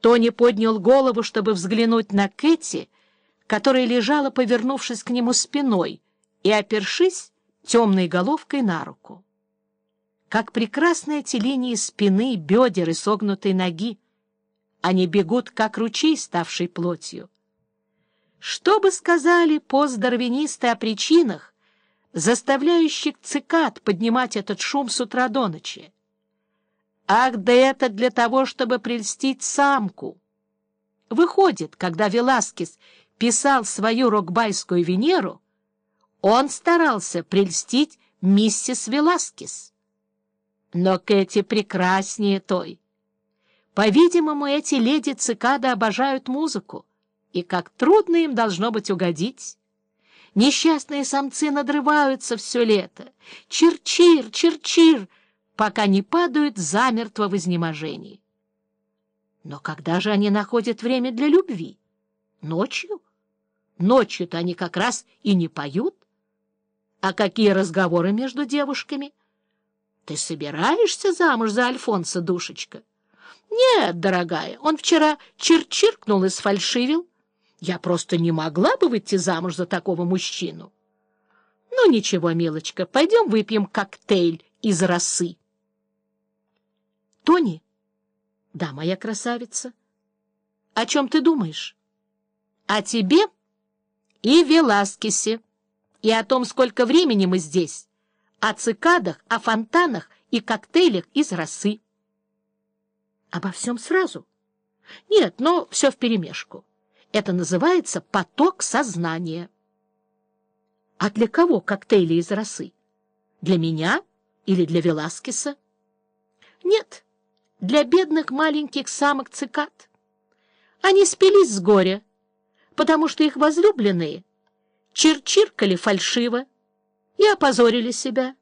Тони поднял голову, чтобы взглянуть на Кэти, которая лежала, повернувшись к нему спиной и опершись темной головкой на руку. Как прекрасные эти линии спины, бедер и согнутой ноги! Они бегут, как ручей, ставший плотью. Что бы сказали постдарвинисты о причинах, заставляющих цикад поднимать этот шум с утра до ночи? Ах, да это для того, чтобы прельстить самку! Выходит, когда Веласкес писал свою рокбайскую Венеру, он старался прельстить миссис Веласкес. Но Кэти прекраснее той. По-видимому, эти леди-цикады обожают музыку, и как трудно им должно быть угодить. Несчастные самцы надрываются все лето. Чир-чир, чир-чир, пока не падают замертво в изнеможении. Но когда же они находят время для любви? Ночью? Ночью-то они как раз и не поют. А какие разговоры между девушками? Ты собираешься замуж за Альфонса, душечка? Нет, дорогая, он вчера чир-чиркнул и сфальшивил. Я просто не могла бы выйти замуж за такого мужчину. Ну, ничего, милочка, пойдем выпьем коктейль из росы. Тони? Да, моя красавица. О чем ты думаешь? О тебе и Веласкесе, и о том, сколько времени мы здесь, о цикадах, о фонтанах и коктейлях из росы. Обо всем сразу? Нет, но все вперемешку. Это называется поток сознания. А для кого коктейли из росы? Для меня или для Веласкеса? Нет, для бедных маленьких самок-цикад. Они спились с горя, потому что их возлюбленные чирчиркали фальшиво и опозорили себя.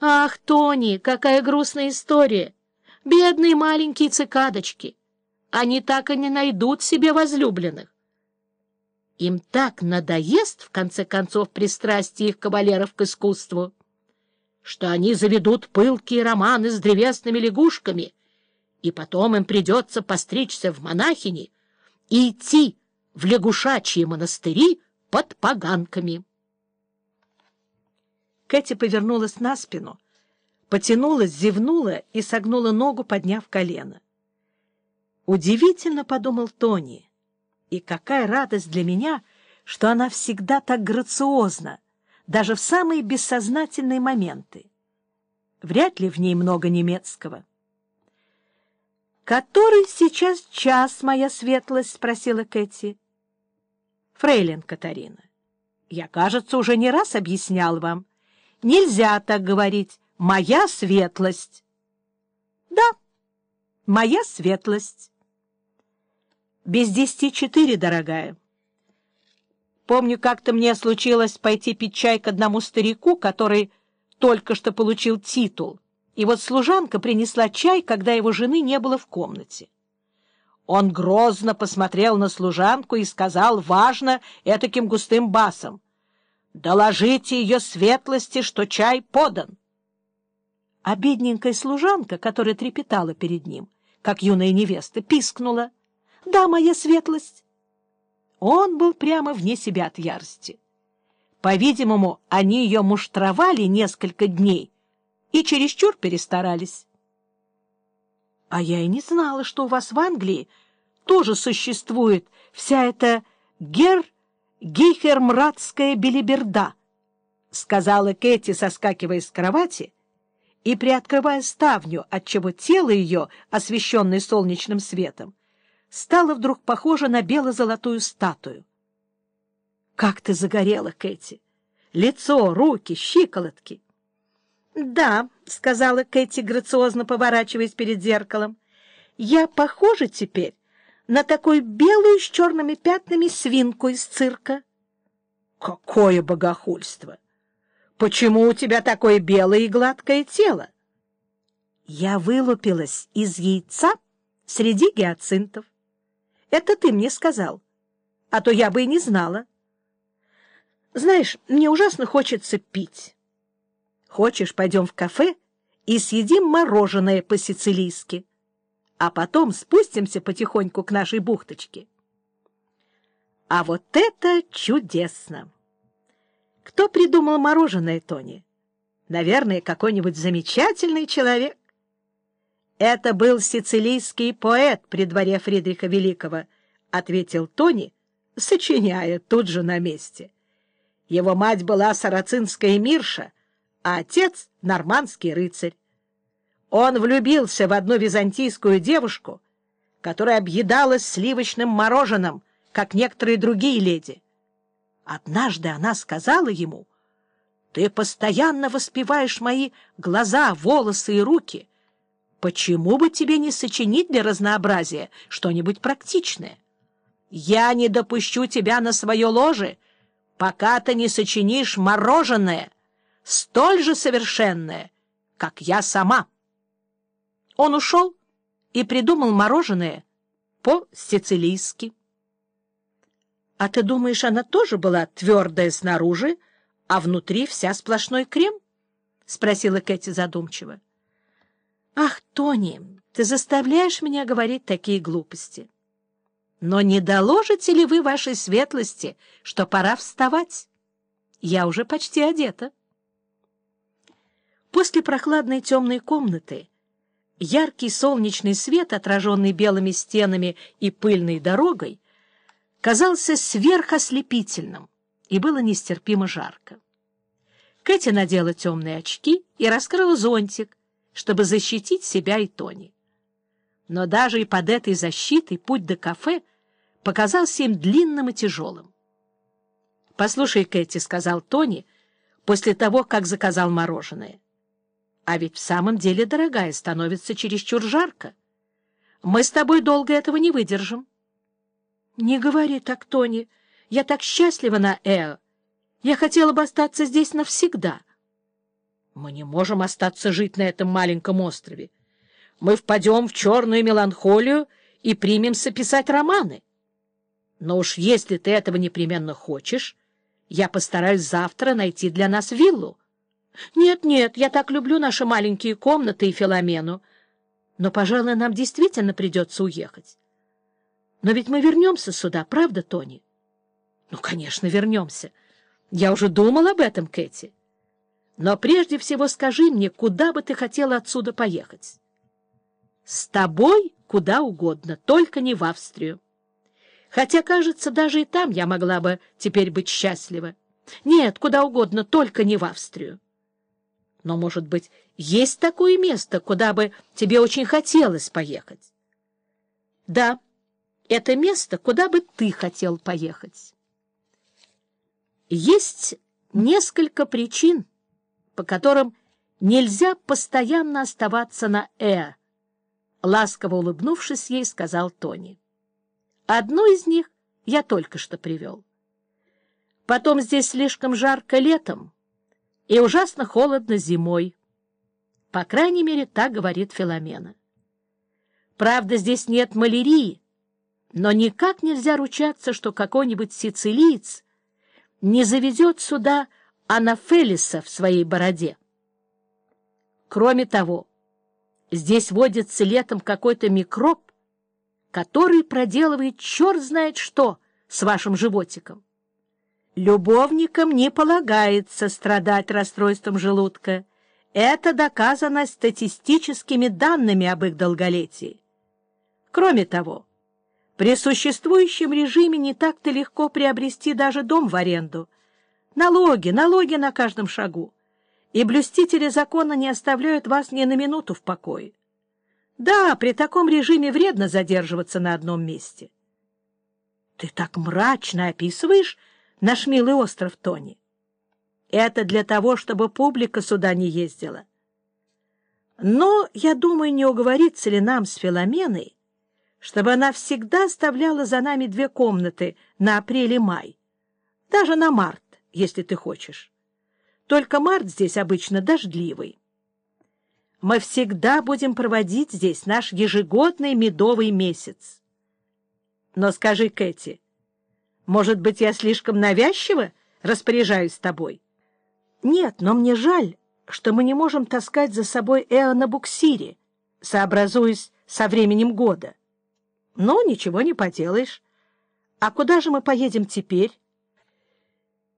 Ах, Тони, какая грустная история! Бедные маленькие цикадочки! Они так и не найдут себе возлюбленных. Им так надоест, в конце концов, пристрастие их кавалеров к искусству, что они заведут пылкие романы с древесными лягушками, и потом им придется постричься в монахини и идти в лягушачьи монастыри под поганками. Кэти повернулась на спину, потянулась, зевнула и согнула ногу, подняв колено. Удивительно, — подумал Тони, — и какая радость для меня, что она всегда так грациозна, даже в самые бессознательные моменты. Вряд ли в ней много немецкого. «Который сейчас час, моя светлость?» — спросила Кэти. «Фрейлин Катарина, я, кажется, уже не раз объяснял вам. Нельзя так говорить. Моя светлость». «Да, моя светлость». Без десяти четыре, дорогая. Помню, как-то мне случилось пойти пить чай к одному старику, который только что получил титул, и вот служанка принесла чай, когда его жены не было в комнате. Он грозно посмотрел на служанку и сказал важно этаким густым басом, «Доложите ее светлости, что чай подан». А бедненькая служанка, которая трепетала перед ним, как юная невеста, пискнула — да, моя светлость. Он был прямо вне себя от ярости. По-видимому, они ее муштровали несколько дней и чересчур перестарались. — А я и не знала, что у вас в Англии тоже существует вся эта гер гейхермратская белиберда, — сказала Кэти, соскакивая с кровати и приоткрывая ставню, отчего тело ее, освещенное солнечным светом, стала вдруг похожа на бело-золотую статую. — Как ты загорела, Кэти! Лицо, руки, щиколотки! — Да, — сказала Кэти, грациозно поворачиваясь перед зеркалом, — я похожа теперь на такую белую с черными пятнами свинку из цирка. — Какое богохульство! Почему у тебя такое белое и гладкое тело? Я вылупилась из яйца среди гиацинтов. Это ты мне сказал, а то я бы и не знала. Знаешь, мне ужасно хочется пить. Хочешь, пойдем в кафе и съедим мороженое по-сицилийски? а потом спустимся потихоньку к нашей бухточке. А вот это чудесно! Кто придумал мороженое, Тони? Наверное, какой-нибудь замечательный человек. Это был сицилийский поэт при дворе Фридриха Великого, ответил Тони, сочиняя тут же на месте. Его мать была сарацинская Мирша, а отец — нормандский рыцарь. Он влюбился в одну византийскую девушку, которая объедалась сливочным мороженым, как некоторые другие леди. Однажды она сказала ему, «Ты постоянно воспеваешь мои глаза, волосы и руки. Почему бы тебе не сочинить для разнообразия что-нибудь практичное? Я не допущу тебя на свое ложе, пока ты не сочинишь мороженое, столь же совершенное, как я сама». Он ушел и придумал мороженое по-сицилийски. — А ты думаешь, она тоже была твердая снаружи, а внутри вся сплошной крем? — спросила Кэти задумчиво. — Ах, Тони, ты заставляешь меня говорить такие глупости. Но не доложите ли вы вашей светлости, что пора вставать? Я уже почти одета. После прохладной темной комнаты яркий солнечный свет, отраженный белыми стенами и пыльной дорогой, казался сверхослепительным, и было нестерпимо жарко. Кэти надела темные очки и раскрыла зонтик, чтобы защитить себя и Тони. Но даже и под этой защитой путь до кафе показался им длинным и тяжелым. «Послушай, Кэти», — сказал Тони, после того, как заказал мороженое, — а ведь в самом деле, дорогая, становится чересчур жарко. Мы с тобой долго этого не выдержим. — Не говори так, Тони. Я так счастлива на Эо. Я хотела бы остаться здесь навсегда. Мы не можем остаться жить на этом маленьком острове. Мы впадем в черную меланхолию и примемся писать романы. Но уж если ты этого непременно хочешь, я постараюсь завтра найти для нас виллу. «Нет, нет, я так люблю наши маленькие комнаты и Филомену. Но, пожалуй, нам действительно придется уехать. Но ведь мы вернемся сюда, правда, Тони?» «Ну, конечно, вернемся. Я уже думал об этом, Кэти. Но прежде всего скажи мне, куда бы ты хотела отсюда поехать?» «С тобой куда угодно, только не в Австрию. Хотя, кажется, даже и там я могла бы теперь быть счастлива. Нет, куда угодно, только не в Австрию. Но, может быть, есть такое место, куда бы тебе очень хотелось поехать? Да, это место, куда бы ты хотел поехать. Есть несколько причин, по которым нельзя постоянно оставаться на «э», — ласково улыбнувшись ей, сказал Тони. Одну из них я только что привел. Потом здесь слишком жарко летом, и ужасно холодно зимой. По крайней мере, так говорит Филомена. Правда, здесь нет малярии, но никак нельзя ручаться, что какой-нибудь сицилиец не заведет сюда анафелиса в своей бороде. Кроме того, здесь водится летом какой-то микроб, который проделывает черт знает что с вашим животиком. Любовникам не полагается страдать расстройством желудка. Это доказано статистическими данными об их долголетии. Кроме того, при существующем режиме не так-то легко приобрести даже дом в аренду. Налоги, налоги на каждом шагу. И блюстители закона не оставляют вас ни на минуту в покое. Да, при таком режиме вредно задерживаться на одном месте. Ты так мрачно описываешь наш милый остров Тони. Это для того, чтобы публика сюда не ездила. Но, я думаю, не уговорится ли нам с Филоменой, чтобы она всегда оставляла за нами две комнаты на апрель и май, даже на март, если ты хочешь. Только март здесь обычно дождливый. Мы всегда будем проводить здесь наш ежегодный медовый месяц. Но скажи, Кэти, может быть, я слишком навязчиво распоряжаюсь тобой? Нет, но мне жаль, что мы не можем таскать за собой Эо на буксире, сообразуясь со временем года. Но ничего не поделаешь. А куда же мы поедем теперь?